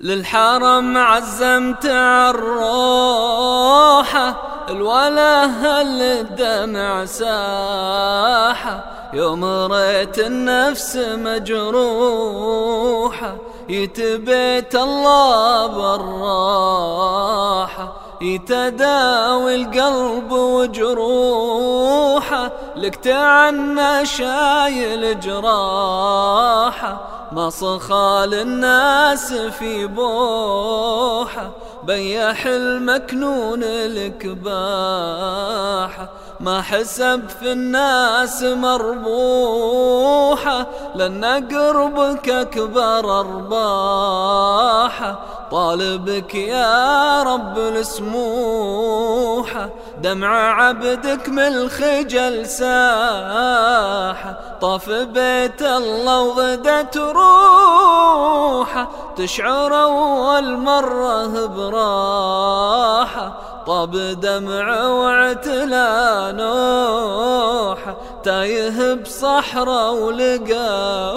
للحرم عزمت عالروحة الوله الدمع ساحة يوم ريت النفس مجروحة يتبيت الله بالراحة. يتداوي القلب وجروحه لك تعنى شايل جراحه ما صخال الناس في بوحة بيح المكنون الكباحة ما حسب في الناس مربوحة لأن قربك أكبر أرباحة طالبك يا رب السموحة دمع عبدك من الخجل ساحة طاف بيت الله وغدت روحه تشعر أول مرة براحة. طاب دمع واعتلى نوحة تايه بصحراء ولقاحة